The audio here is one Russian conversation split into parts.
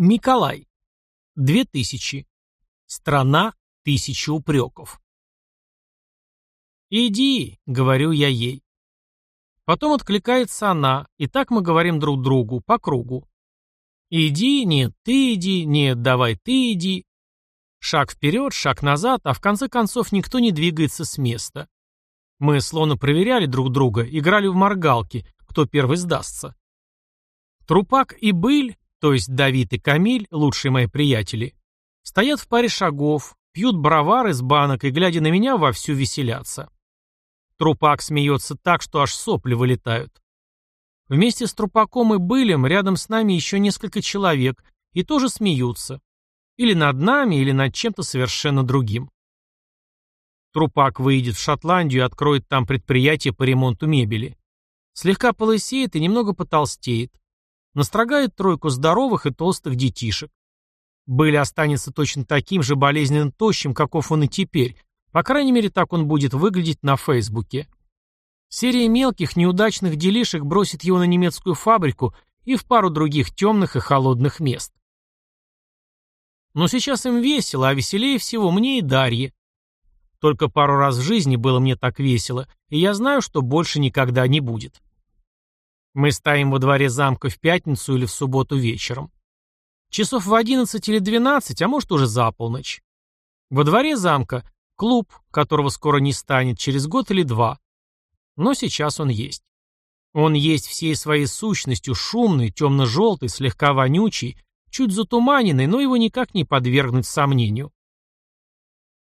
Миколай. Две тысячи. Страна тысячи упреков. «Иди», — говорю я ей. Потом откликается она, и так мы говорим друг другу, по кругу. «Иди, нет, ты иди, нет, давай ты иди». Шаг вперед, шаг назад, а в конце концов никто не двигается с места. Мы словно проверяли друг друга, играли в моргалки, кто первый сдастся. Трупак и Быль, то есть Давид и Камиль, лучшие мои приятели, стоят в паре шагов, пьют бровар из банок и, глядя на меня, вовсю веселятся. Трупак смеется так, что аж сопли вылетают. Вместе с Трупаком и Былем рядом с нами еще несколько человек и тоже смеются. Или над нами, или над чем-то совершенно другим. Трупак выйдет в Шотландию и откроет там предприятие по ремонту мебели. Слегка полысеет и немного потолстеет. Настрогает тройку здоровых и толстых детишек. Были останется точно таким же болезненно тощим, каков он и теперь. По крайней мере, так он будет выглядеть на Фейсбуке. Серия мелких, неудачных делишек бросит его на немецкую фабрику и в пару других темных и холодных мест. Но сейчас им весело, а веселее всего мне и Дарье. Только пару раз в жизни было мне так весело, и я знаю, что больше никогда не будет. Мы стоим во дворе замка в пятницу или в субботу вечером. Часов в одиннадцать или двенадцать, а может уже за полночь. Во дворе замка клуб, которого скоро не станет, через год или два. Но сейчас он есть. Он есть всей своей сущностью, шумный, темно-желтый, слегка вонючий, чуть затуманенный, но его никак не подвергнуть сомнению.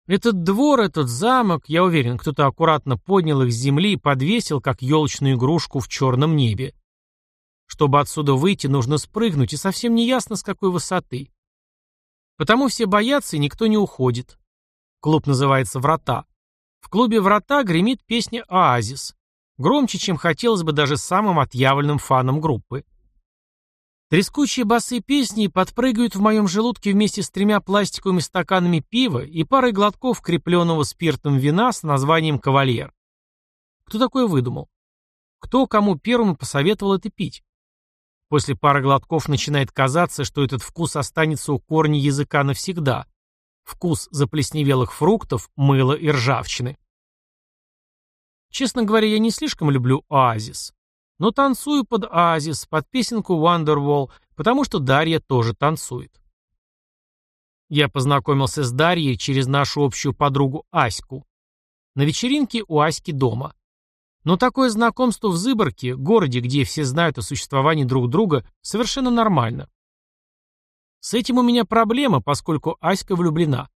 Этот двор, этот замок, я уверен, кто-то аккуратно поднял их с земли и подвесил, как елочную игрушку в черном небе. Чтобы отсюда выйти, нужно спрыгнуть, и совсем не ясно, с какой высоты. Потому все боятся, и никто не уходит. Клуб называется «Врата». В клубе «Врата» гремит песня «Оазис». Громче, чем хотелось бы даже самым отъявленным фанам группы. Трескучие басы песни подпрыгивают в моем желудке вместе с тремя пластиковыми стаканами пива и парой глотков крепленного спиртом вина с названием «Кавальер». Кто такое выдумал? Кто кому первым посоветовал это пить? После пары глотков начинает казаться, что этот вкус останется у корня языка навсегда. Вкус заплесневелых фруктов, мыла и ржавчины. Честно говоря, я не слишком люблю оазис но танцую под Оазис, под песенку Wonderwall, потому что Дарья тоже танцует. Я познакомился с Дарьей через нашу общую подругу Аську. На вечеринке у Аськи дома. Но такое знакомство в Зыборке, городе, где все знают о существовании друг друга, совершенно нормально. С этим у меня проблема, поскольку Аська влюблена.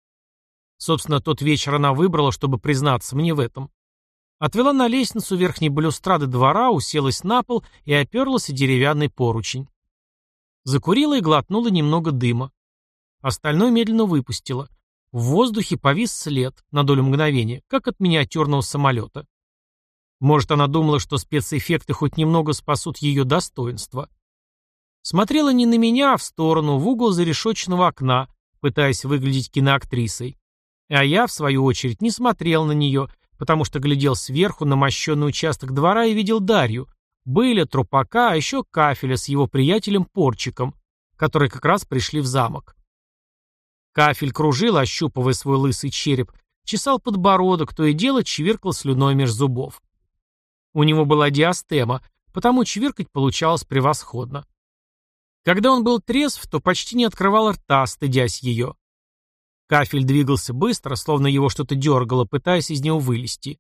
Собственно, тот вечер она выбрала, чтобы признаться мне в этом. Отвела на лестницу верхней балюстрады двора, уселась на пол и оперлась о деревянный поручень. Закурила и глотнула немного дыма. Остальное медленно выпустила. В воздухе повис след, на долю мгновения, как от миниатюрного самолета. Может, она думала, что спецэффекты хоть немного спасут ее достоинство. Смотрела не на меня, а в сторону, в угол зарешоченного окна, пытаясь выглядеть киноактрисой. А я, в свою очередь, не смотрел на нее, потому что глядел сверху на мощенный участок двора и видел Дарью, Были Трупака, а еще Кафеля с его приятелем Порчиком, которые как раз пришли в замок. Кафель кружил, ощупывая свой лысый череп, чесал подбородок, то и дело чвиркал слюной меж зубов. У него была диастема, потому чвиркать получалось превосходно. Когда он был трезв, то почти не открывал рта, стыдясь ее. Кафель двигался быстро, словно его что-то дергало, пытаясь из него вылезти.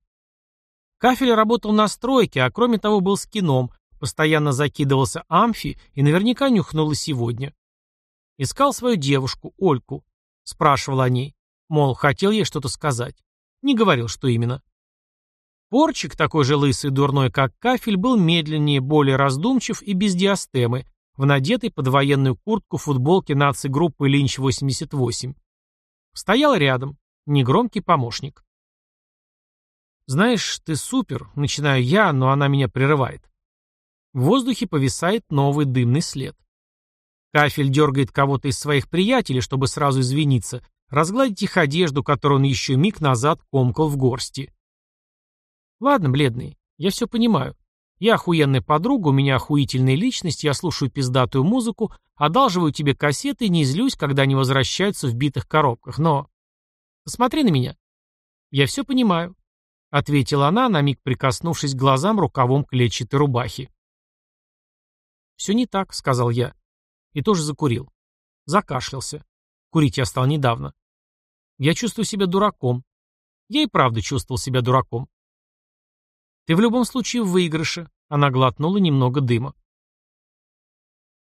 Кафель работал на стройке, а кроме того был скином, постоянно закидывался амфи и наверняка нюхнул и сегодня. Искал свою девушку, Ольку. Спрашивал о ней. Мол, хотел ей что-то сказать. Не говорил, что именно. Порчик, такой же лысый и дурной, как кафель, был медленнее, более раздумчив и без диастемы, в надетой под военную куртку футболке нации группы Линч-88. Стоял рядом, негромкий помощник. «Знаешь, ты супер», — начинаю я, но она меня прерывает. В воздухе повисает новый дымный след. Кафель дергает кого-то из своих приятелей, чтобы сразу извиниться, разгладить их одежду, которую он еще миг назад комкал в горсти. Ладно, бледный, я все понимаю. Я охуенная подруга, у меня охуительная личность, я слушаю пиздатую музыку, одалживаю тебе кассеты и не злюсь, когда они возвращаются в битых коробках, но... Посмотри на меня. Я все понимаю, — ответила она, на миг прикоснувшись к глазам рукавом клетчатой рубахи. «Все не так», — сказал я. И тоже закурил. Закашлялся. Курить я стал недавно. Я чувствую себя дураком. Я и правда чувствовал себя дураком. Ты в любом случае в выигрыше. Она глотнула немного дыма.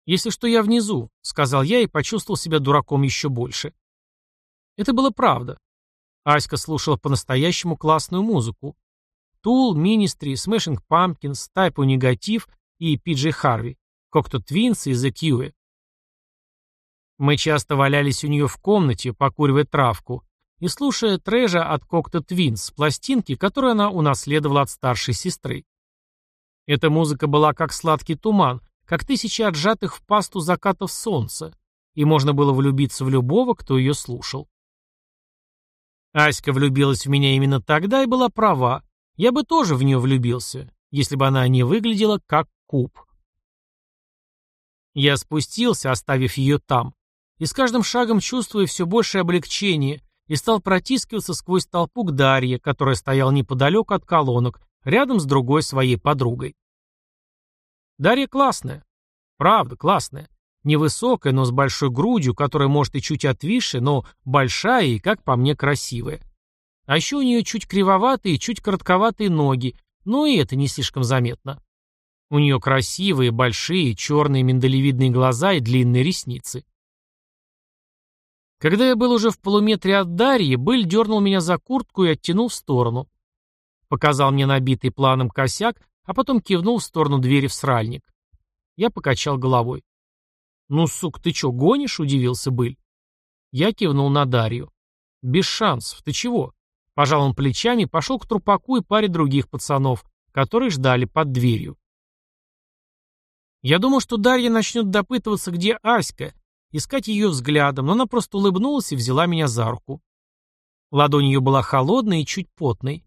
«Если что, я внизу», — сказал я и почувствовал себя дураком еще больше. Это было правда. Аська слушала по-настоящему классную музыку. Тул, Министри, Smashing Pumpkins, Typo Негатив и Пиджей Харви, Cocteau Twins и The Cure. Мы часто валялись у нее в комнате, покуривая травку, и слушая трэжа от Кокта Твинс, пластинки, которую она унаследовала от старшей сестры. Эта музыка была как сладкий туман, как тысячи отжатых в пасту закатов солнца, и можно было влюбиться в любого, кто ее слушал. Аська влюбилась в меня именно тогда и была права. Я бы тоже в нее влюбился, если бы она не выглядела как куб. Я спустился, оставив ее там, и с каждым шагом чувствуя все большее облегчение, и стал протискиваться сквозь толпу к Дарье, которая стояла неподалеку от колонок, рядом с другой своей подругой. Дарья классная. Правда, классная. Невысокая, но с большой грудью, которая может и чуть отвисшая, но большая и, как по мне, красивая. А еще у нее чуть кривоватые, чуть коротковатые ноги, но и это не слишком заметно. У нее красивые, большие, черные миндалевидные глаза и длинные ресницы. Когда я был уже в полуметре от Дарьи, Быль дернул меня за куртку и оттянул в сторону. Показал мне набитый планом косяк, а потом кивнул в сторону двери в сральник. Я покачал головой. «Ну, сук, ты чё, гонишь?» — удивился Быль. Я кивнул на Дарью. «Без шансов. Ты чего?» Пожал он плечами, пошел к трупаку и паре других пацанов, которые ждали под дверью. Я думал, что Дарья начнет допытываться, где Аська, искать ее взглядом, но она просто улыбнулась и взяла меня за руку. Ладонь ее была холодной и чуть потной.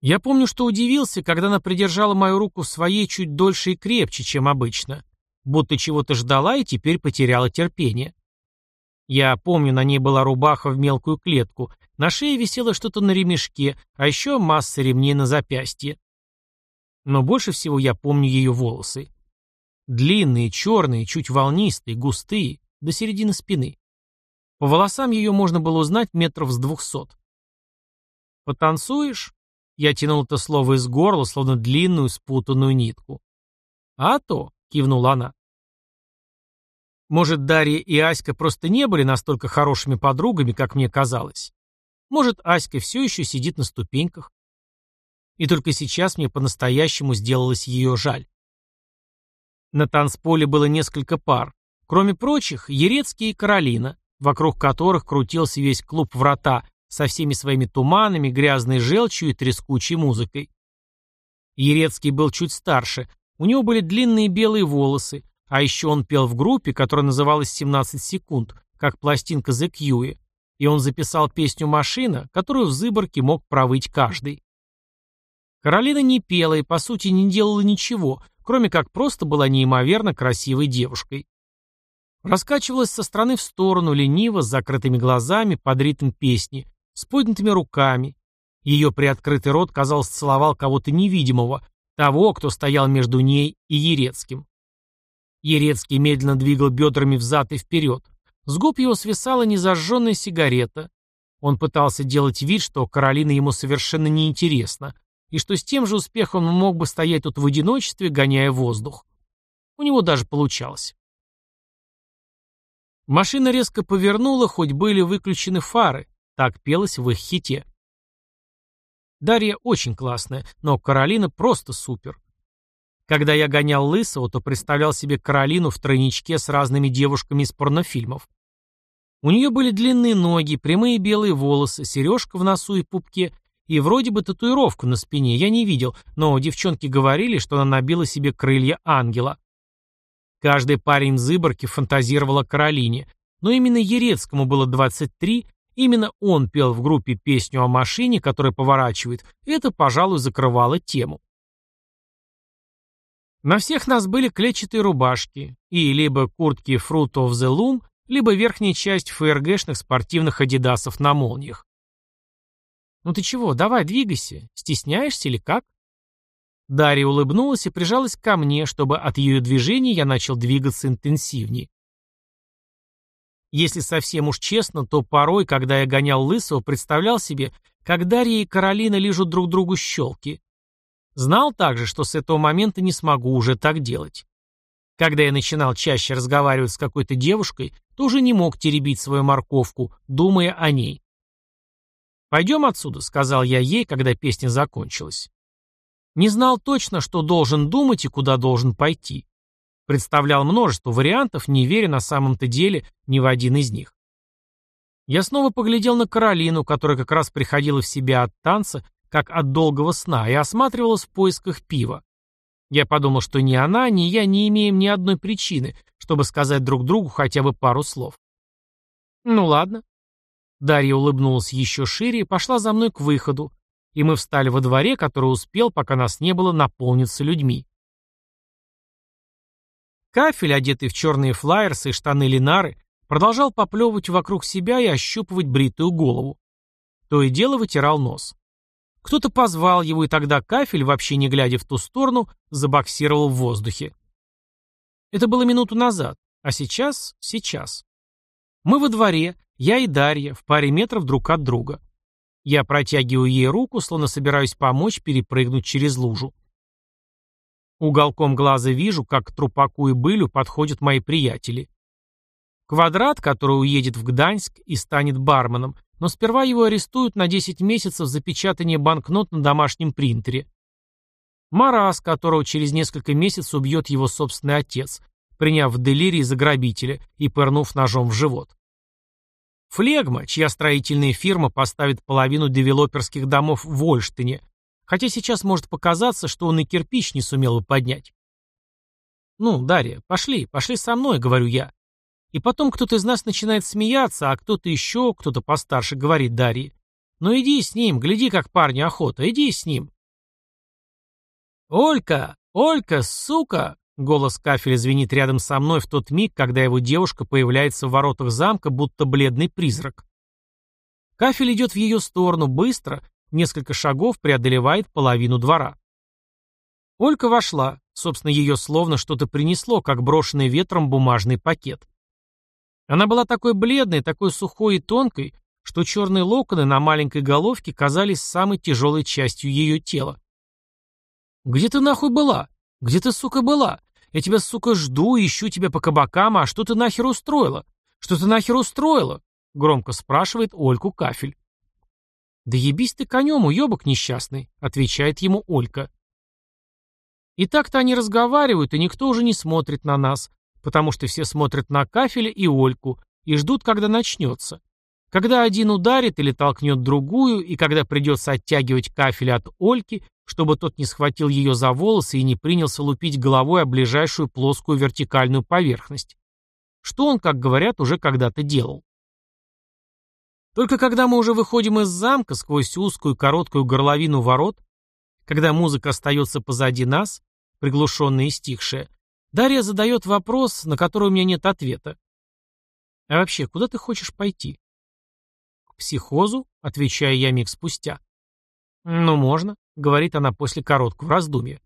Я помню, что удивился, когда она придержала мою руку своей чуть дольше и крепче, чем обычно, будто чего-то ждала и теперь потеряла терпение. Я помню, на ней была рубаха в мелкую клетку, на шее висело что-то на ремешке, а еще масса ремней на запястье. Но больше всего я помню ее волосы. Длинные, черные, чуть волнистые, густые, до середины спины. По волосам ее можно было узнать метров с двухсот. «Потанцуешь?» Я тянул это слово из горла, словно длинную спутанную нитку. «А то», — кивнула она. Может, Дарья и Аська просто не были настолько хорошими подругами, как мне казалось. Может, Аська все еще сидит на ступеньках. И только сейчас мне по-настоящему сделалось ее жаль. На танцполе было несколько пар. Кроме прочих, Ерецкий и Каролина, вокруг которых крутился весь клуб «Врата» со всеми своими туманами, грязной желчью и трескучей музыкой. Ерецкий был чуть старше, у него были длинные белые волосы, а еще он пел в группе, которая называлась «17 секунд», как пластинка The Cue, и он записал песню «Машина», которую в Зыборке мог провыть каждый. Каролина не пела и, по сути, не делала ничего, кроме как просто была неимоверно красивой девушкой. Раскачивалась со стороны в сторону, лениво, с закрытыми глазами, под ритм песни, с поднятыми руками. Ее приоткрытый рот, казалось, целовал кого-то невидимого, того, кто стоял между ней и Ерецким. Ерецкий медленно двигал бедрами взад и вперед. С губ его свисала незажженная сигарета. Он пытался делать вид, что Каролина ему совершенно неинтересна, и что с тем же успехом он мог бы стоять тут в одиночестве, гоняя воздух. У него даже получалось. Машина резко повернула, хоть были выключены фары. Так пелось в их хите. Дарья очень классная, но Каролина просто супер. Когда я гонял Лысого, то представлял себе Каролину в тройничке с разными девушками из порнофильмов. У нее были длинные ноги, прямые белые волосы, сережка в носу и пупке, и вроде бы татуировку на спине я не видел, но девчонки говорили, что она набила себе крылья ангела. Каждый парень в Зыборке фантазировал о Каролине, но именно Ерецкому было 23, именно он пел в группе песню о машине, которая поворачивает, и это, пожалуй, закрывало тему. На всех нас были клетчатые рубашки и либо куртки Fruit of the Loom, либо верхняя часть ФРГшных спортивных адидасов на молниях. «Ну ты чего, давай, двигайся. Стесняешься или как?» Дарья улыбнулась и прижалась ко мне, чтобы от ее движений я начал двигаться интенсивнее. Если совсем уж честно, то порой, когда я гонял Лысого, представлял себе, как Дарья и Каролина лижут друг другу щелки. Знал также, что с этого момента не смогу уже так делать. Когда я начинал чаще разговаривать с какой-то девушкой, то уже не мог теребить свою морковку, думая о ней. «Пойдем отсюда», — сказал я ей, когда песня закончилась. Не знал точно, что должен думать и куда должен пойти. Представлял множество вариантов, не веря на самом-то деле ни в один из них. Я снова поглядел на Каролину, которая как раз приходила в себя от танца, как от долгого сна, и осматривалась в поисках пива. Я подумал, что ни она, ни я не имеем ни одной причины, чтобы сказать друг другу хотя бы пару слов. «Ну ладно». Дарья улыбнулась еще шире и пошла за мной к выходу, и мы встали во дворе, который успел, пока нас не было, наполниться людьми. Кафель, одетый в черные флайерсы и штаны Линары, продолжал поплевывать вокруг себя и ощупывать бритую голову. То и дело вытирал нос. Кто-то позвал его, и тогда кафель, вообще не глядя в ту сторону, забоксировал в воздухе. Это было минуту назад, а сейчас — сейчас. Мы во дворе, я и Дарья, в паре метров друг от друга. Я протягиваю ей руку, словно собираюсь помочь перепрыгнуть через лужу. Уголком глаза вижу, как к трупаку и былю подходят мои приятели. Квадрат, который уедет в Гданьск и станет барменом, но сперва его арестуют на 10 месяцев за печатание банкнот на домашнем принтере. Марас, которого через несколько месяцев убьет его собственный отец, приняв в делирии за грабителя и пырнув ножом в живот. Флегма, чья строительная фирма поставит половину девелоперских домов в Ольштине, Хотя сейчас может показаться, что он и кирпич не сумел бы поднять. «Ну, Дарья, пошли, пошли со мной», — говорю я. И потом кто-то из нас начинает смеяться, а кто-то еще, кто-то постарше, говорит Дарье. «Ну иди с ним, гляди, как парню охота, иди с ним». «Олька! Олька, сука!» Голос кафеля звенит рядом со мной в тот миг, когда его девушка появляется в воротах замка, будто бледный призрак. Кафель идет в ее сторону быстро, Несколько шагов преодолевает половину двора. Олька вошла. Собственно, ее словно что-то принесло, как брошенный ветром бумажный пакет. Она была такой бледной, такой сухой и тонкой, что черные локоны на маленькой головке казались самой тяжелой частью ее тела. «Где ты нахуй была? Где ты, сука, была? Я тебя, сука, жду, ищу тебя по кабакам, а что ты нахер устроила? Что ты нахер устроила?» — громко спрашивает Ольку Кафель. «Да ебись ты конем, уебок несчастный», — отвечает ему Олька. И так-то они разговаривают, и никто уже не смотрит на нас, потому что все смотрят на Кафеля и Ольку и ждут, когда начнется. Когда один ударит или толкнет другую, и когда придется оттягивать Кафеля от Ольки, чтобы тот не схватил ее за волосы и не принялся лупить головой о ближайшую плоскую вертикальную поверхность. Что он, как говорят, уже когда-то делал. Только когда мы уже выходим из замка сквозь узкую короткую горловину ворот, когда музыка остается позади нас, приглушенная и стихшая, Дарья задает вопрос, на который у меня нет ответа. «А вообще, куда ты хочешь пойти?» «К психозу», — отвечаю я миг спустя. «Ну, можно», — говорит она после короткого раздумья.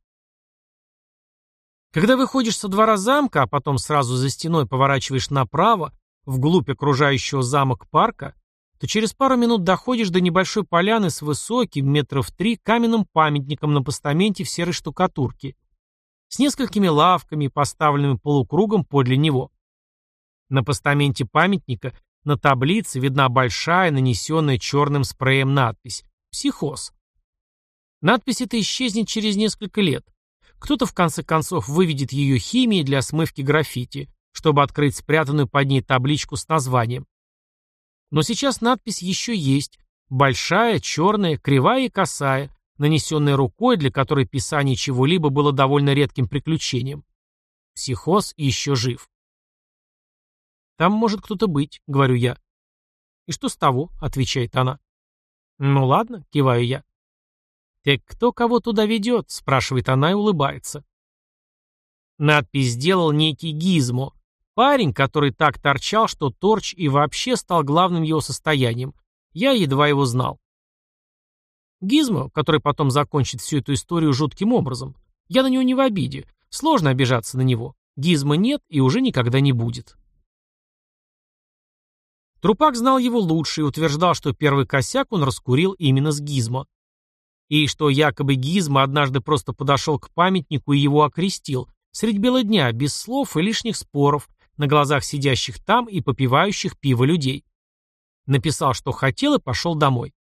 Когда выходишь со двора замка, а потом сразу за стеной поворачиваешь направо, вглубь окружающего замок парка, то через пару минут доходишь до небольшой поляны с высоким, метров три, каменным памятником на постаменте в серой штукатурке, с несколькими лавками, поставленными полукругом подле него. На постаменте памятника на таблице видна большая, нанесенная черным спреем надпись «Психоз». Надпись эта исчезнет через несколько лет. Кто-то в конце концов выведет ее химией для смывки граффити, чтобы открыть спрятанную под ней табличку с названием но сейчас надпись еще есть. Большая, черная, кривая и косая, нанесенная рукой, для которой писание чего-либо было довольно редким приключением. Психоз еще жив. «Там может кто-то быть», — говорю я. «И что с того?» — отвечает она. «Ну ладно», — киваю я. «Так кто кого туда ведет?» — спрашивает она и улыбается. Надпись сделал некий Гизмо, парень, который так торчал, что торч и вообще стал главным его состоянием. Я едва его знал. Гизмо, который потом закончит всю эту историю жутким образом. Я на него не в обиде. Сложно обижаться на него. Гизма нет и уже никогда не будет. Трупак знал его лучше и утверждал, что первый косяк он раскурил именно с Гизмо. И что якобы Гизмо однажды просто подошел к памятнику и его окрестил, средь бела дня, без слов и лишних споров, на глазах сидящих там и попивающих пиво людей. Написал, что хотел, и пошел домой.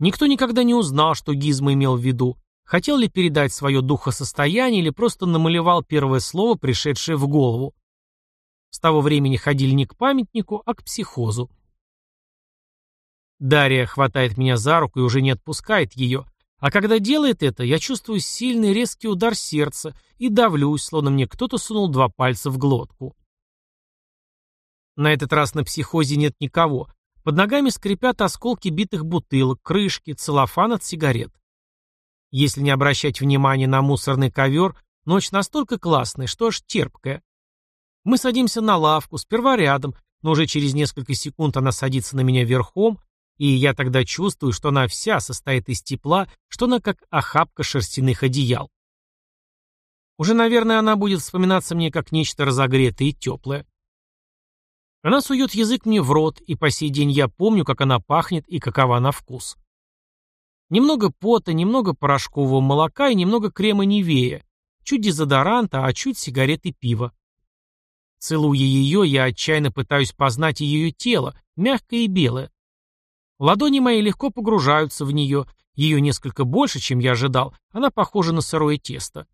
Никто никогда не узнал, что Гизмо имел в виду, хотел ли передать свое духосостояние или просто намалевал первое слово, пришедшее в голову. С того времени ходили не к памятнику, а к психозу. Дарья хватает меня за руку и уже не отпускает ее, а когда делает это, я чувствую сильный резкий удар сердца и давлюсь, словно мне кто-то сунул два пальца в глотку. На этот раз на психозе нет никого. Под ногами скрипят осколки битых бутылок, крышки, целлофан от сигарет. Если не обращать внимания на мусорный ковер, ночь настолько классная, что аж терпкая. Мы садимся на лавку, сперва рядом, но уже через несколько секунд она садится на меня верхом, и я тогда чувствую, что она вся состоит из тепла, что она как охапка шерстяных одеял. Уже, наверное, она будет вспоминаться мне как нечто разогретое и теплое. Она сует язык мне в рот, и по сей день я помню, как она пахнет и какова на вкус. Немного пота, немного порошкового молока и немного крема Невея, чуть дезодоранта, а чуть сигареты пива. Целуя ее, я отчаянно пытаюсь познать ее тело, мягкое и белое. Ладони мои легко погружаются в нее, ее несколько больше, чем я ожидал, она похожа на сырое тесто.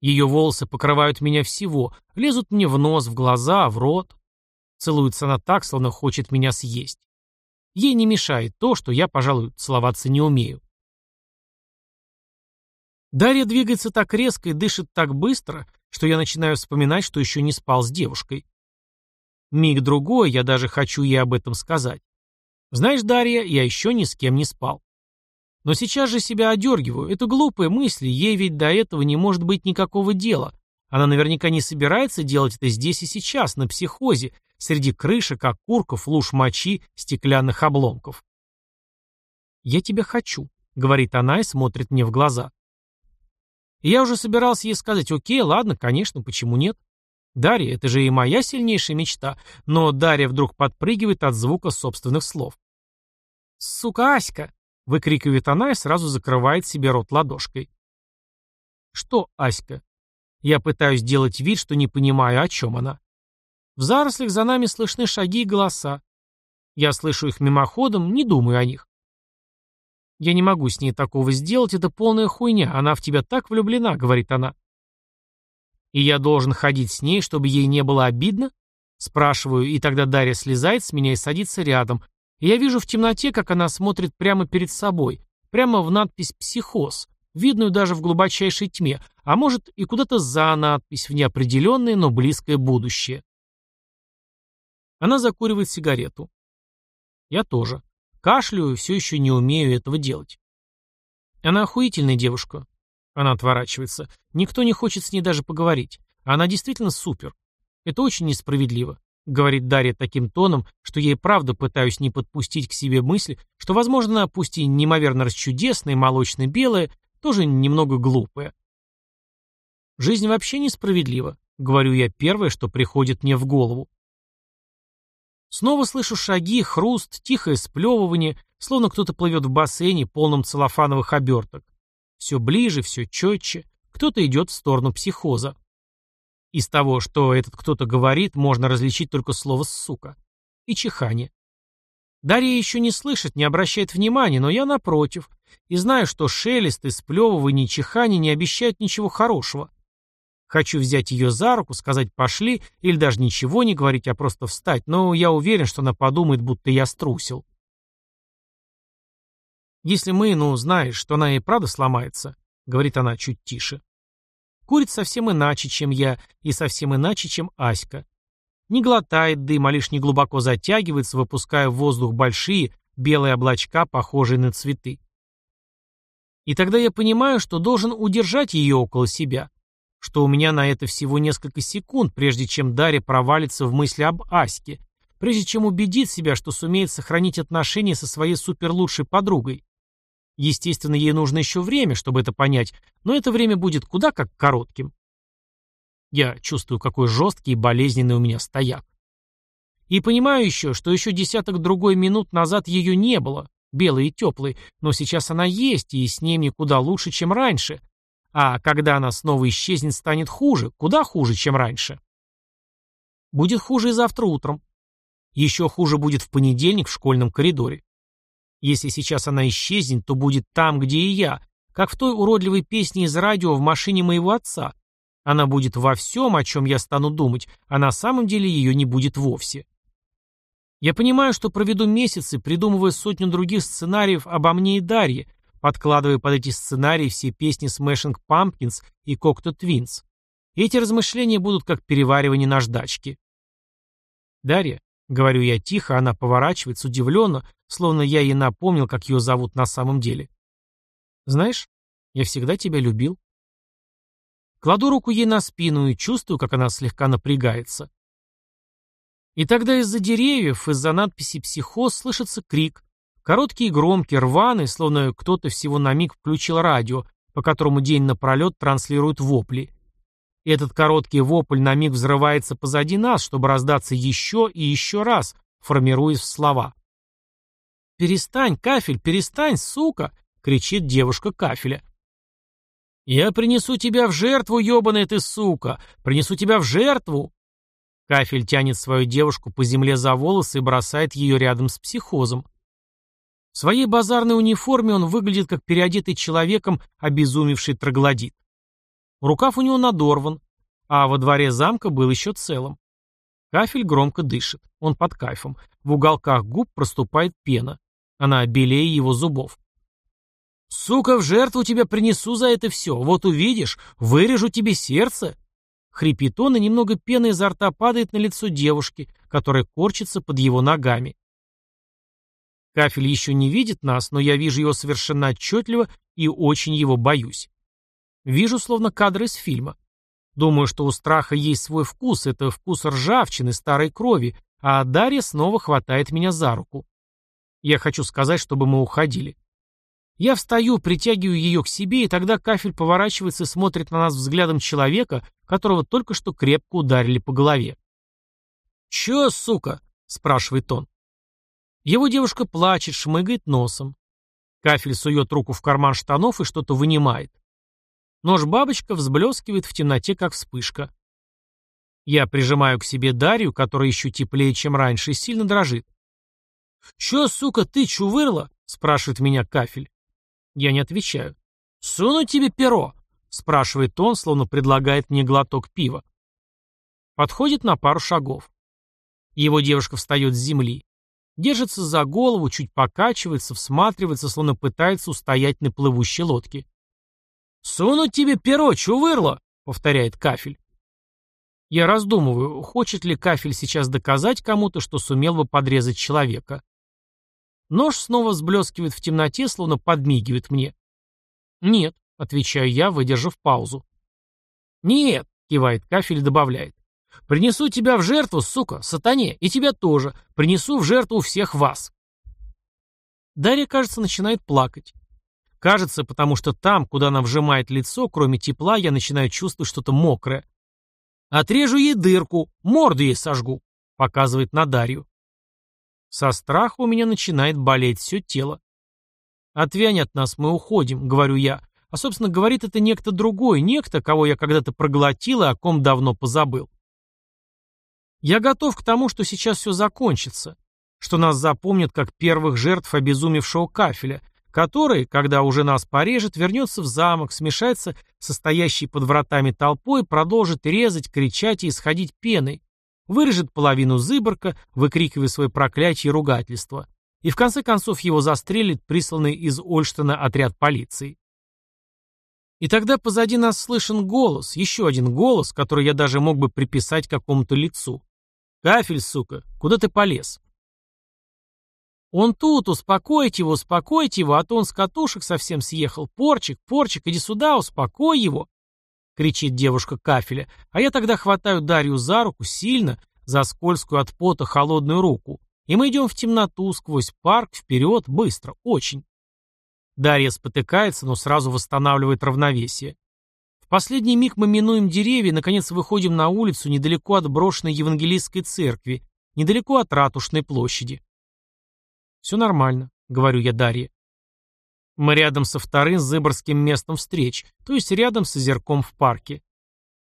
Ее волосы покрывают меня всего, лезут мне в нос, в глаза, в рот. Целуется она так, словно хочет меня съесть. Ей не мешает то, что я, пожалуй, целоваться не умею. Дарья двигается так резко и дышит так быстро, что я начинаю вспоминать, что еще не спал с девушкой. Миг-другой, я даже хочу ей об этом сказать. Знаешь, Дарья, я еще ни с кем не спал. Но сейчас же себя одергиваю. Это глупые мысли, ей ведь до этого не может быть никакого дела. Она наверняка не собирается делать это здесь и сейчас, на психозе, среди крышек, окурков, луж мочи, стеклянных обломков. «Я тебя хочу», — говорит она и смотрит мне в глаза. Я уже собирался ей сказать, окей, ладно, конечно, почему нет? Дарья, это же и моя сильнейшая мечта, но Дарья вдруг подпрыгивает от звука собственных слов. «Сука, Аська!» — выкрикивает она и сразу закрывает себе рот ладошкой. «Что, Аська?» Я пытаюсь делать вид, что не понимаю, о чем она. В зарослях за нами слышны шаги и голоса. Я слышу их мимоходом, не думаю о них. Я не могу с ней такого сделать, это полная хуйня, она в тебя так влюблена, говорит она. И я должен ходить с ней, чтобы ей не было обидно? Спрашиваю, и тогда Дарья слезает с меня и садится рядом. И я вижу в темноте, как она смотрит прямо перед собой, прямо в надпись «Психоз», видную даже в глубочайшей тьме, а может и куда-то за надпись в неопределенное, но близкое будущее. Она закуривает сигарету. Я тоже. Кашляю, все еще не умею этого делать. Она охуительная девушка. Она отворачивается. Никто не хочет с ней даже поговорить. Она действительно супер. Это очень несправедливо. Говорит Дарья таким тоном, что я и правда пытаюсь не подпустить к себе мысль, что, возможно, пусть и неимоверно расчудесная, молочно-белая, тоже немного глупая. Жизнь вообще несправедлива, говорю я первое, что приходит мне в голову. Снова слышу шаги, хруст, тихое сплевывание, словно кто-то плывет в бассейне, полном целлофановых оберток. Все ближе, все четче. Кто-то идет в сторону психоза. Из того, что этот кто-то говорит, можно различить только слово «сука» и чихание. Дарья еще не слышит, не обращает внимания, но я напротив, и знаю, что шелест и сплевывание и чихание не обещают ничего хорошего. Хочу взять ее за руку, сказать «пошли» или даже ничего не говорить, а просто встать, но я уверен, что она подумает, будто я струсил. «Если мы, ну, знаешь, что она и правда сломается», — говорит она чуть тише. Курит совсем иначе, чем я, и совсем иначе, чем Аська. Не глотает дым, а лишь неглубоко затягивается, выпуская в воздух большие белые облачка, похожие на цветы. И тогда я понимаю, что должен удержать ее около себя, что у меня на это всего несколько секунд, прежде чем Дарья провалится в мысли об Аське, прежде чем убедит себя, что сумеет сохранить отношения со своей суперлучшей подругой. Естественно, ей нужно еще время, чтобы это понять, но это время будет куда как коротким. Я чувствую, какой жесткий и болезненный у меня стояк. И понимаю еще, что еще десяток другой минут назад ее не было, белой и теплой, но сейчас она есть, и с ней мне куда лучше, чем раньше, а когда она снова исчезнет, станет хуже, куда хуже, чем раньше. Будет хуже и завтра утром. Еще хуже будет в понедельник в школьном коридоре. Если сейчас она исчезнет, то будет там, где и я, как в той уродливой песне из радио в машине моего отца. Она будет во всем, о чем я стану думать, а на самом деле ее не будет вовсе. Я понимаю, что проведу месяцы, придумывая сотню других сценариев обо мне и Дарье, подкладывая под эти сценарии все песни Smashing Pumpkins и Cocteau Twins. Эти размышления будут как переваривание наждачки. «Дарья», — говорю я тихо, она поворачивается удивленно, словно я ей напомнил, как ее зовут на самом деле. «Знаешь, я всегда тебя любил». Кладу руку ей на спину и чувствую, как она слегка напрягается. И тогда из-за деревьев, из-за надписи «Психоз» слышится крик, Короткий и громкий, рваный, словно кто-то всего на миг включил радио, по которому день напролет транслируют вопли. И этот короткий вопль на миг взрывается позади нас, чтобы раздаться еще и еще раз, формируясь в слова. «Перестань, кафель, перестань, сука!» — кричит девушка кафеля. «Я принесу тебя в жертву, ебаная ты сука! Принесу тебя в жертву!» Кафель тянет свою девушку по земле за волосы и бросает ее рядом с психозом. В своей базарной униформе он выглядит как переодетый человеком обезумевший троглодит. Рукав у него надорван, а во дворе замка был еще целым. Кафель громко дышит, он под кайфом. В уголках губ проступает пена. Она белее его зубов. «Сука, в жертву тебя принесу за это все. Вот увидишь, вырежу тебе сердце». Хрипит он, и немного пены изо рта падает на лицо девушки, которая корчится под его ногами. Кафель еще не видит нас, но я вижу его совершенно отчетливо и очень его боюсь. Вижу словно кадры из фильма. Думаю, что у страха есть свой вкус, это вкус ржавчины, старой крови, а Дарья снова хватает меня за руку. Я хочу сказать, чтобы мы уходили. Я встаю, притягиваю ее к себе, и тогда кафель поворачивается и смотрит на нас взглядом человека, которого только что крепко ударили по голове. «Чё, сука?» — спрашивает он. Его девушка плачет, шмыгает носом. Кафель сует руку в карман штанов и что-то вынимает. Нож-бабочка взблескивает в темноте, как вспышка. Я прижимаю к себе Дарью, которая еще теплее, чем раньше, и сильно дрожит. «Чё, сука, ты чувырла?» — спрашивает меня Кафель. Я не отвечаю. «Сунуть тебе перо?» — спрашивает он, словно предлагает мне глоток пива. Подходит на пару шагов. Его девушка встает с земли. Держится за голову, чуть покачивается, всматривается, словно пытается устоять на плывущей лодке. «Сунуть тебе перо, чувырло!» — повторяет Кафель. Я раздумываю, хочет ли Кафель сейчас доказать кому-то, что сумел бы подрезать человека. Нож снова взблескивает в темноте, словно подмигивает мне. «Нет», — отвечаю я, выдержав паузу. «Нет», — кивает Кафель и добавляет. Принесу тебя в жертву, сука, сатане, и тебя тоже. Принесу в жертву всех вас. Дарья, кажется, начинает плакать. Кажется, потому что там, куда она вжимает лицо, кроме тепла, я начинаю чувствовать что-то мокрое. Отрежу ей дырку, морду ей сожгу, показывает на Дарью. Со страха у меня начинает болеть все тело. «Отвянь от нас, мы уходим», — говорю я. А, собственно, говорит это некто другой, некто, кого я когда-то проглотил и о ком давно позабыл. Я готов к тому, что сейчас все закончится, что нас запомнят как первых жертв обезумевшего кафеля, который, когда уже нас порежет, вернется в замок, смешается со стоящей под вратами толпой, продолжит резать, кричать и исходить пеной, вырежет половину зыборка, выкрикивая свои проклятия и ругательства, и в конце концов его застрелит присланный из Ольштена отряд полиции. И тогда позади нас слышен голос, еще один голос, который я даже мог бы приписать какому-то лицу. «Кафель, сука, куда ты полез?» «Он тут, успокойте его, успокойте его, а то он с катушек совсем съехал. Порчик, порчик, иди сюда, успокой его!» — кричит девушка кафеля, а я тогда хватаю Дарью за руку, сильно, за скользкую от пота холодную руку, и мы идем в темноту, сквозь парк, вперед, быстро, очень. Дарья спотыкается, но сразу восстанавливает равновесие. В последний миг мы минуем деревья наконец, выходим на улицу недалеко от брошенной евангелистской церкви, недалеко от ратушной площади. «Все нормально», — говорю я Дарье. Мы рядом со вторым зыборским местом встреч, то есть рядом с озерком в парке.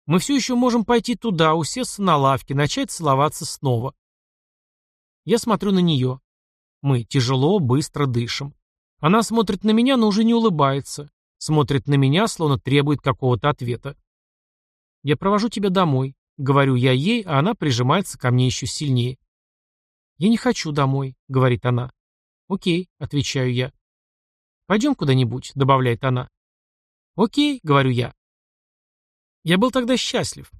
Мы все еще можем пойти туда, усесться на лавке, начать целоваться снова. Я смотрю на нее. Мы тяжело, быстро дышим. Она смотрит на меня, но уже не улыбается. Смотрит на меня, словно требует какого-то ответа. «Я провожу тебя домой», — говорю я ей, а она прижимается ко мне еще сильнее. «Я не хочу домой», — говорит она. «Окей», — отвечаю я. «Пойдем куда-нибудь», — добавляет она. «Окей», — говорю я. Я был тогда счастлив.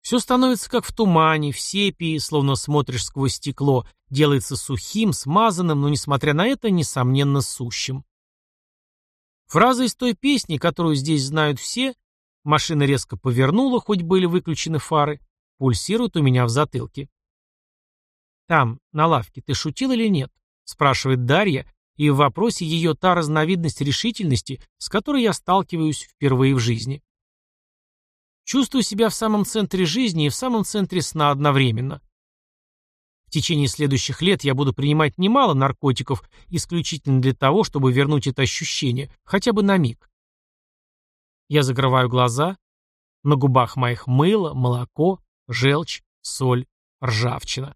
Все становится как в тумане, в сепии, словно смотришь сквозь стекло, делается сухим, смазанным, но, несмотря на это, несомненно, сущим. Фраза из той песни, которую здесь знают все, машина резко повернула, хоть были выключены фары, пульсирует у меня в затылке. «Там, на лавке, ты шутил или нет?» — спрашивает Дарья, и в вопросе ее та разновидность решительности, с которой я сталкиваюсь впервые в жизни. Чувствую себя в самом центре жизни и в самом центре сна одновременно. Течение следующих лет я буду принимать немало наркотиков исключительно для того, чтобы вернуть это ощущение, хотя бы на миг. Я закрываю глаза. На губах моих мыло, молоко, желчь, соль, ржавчина.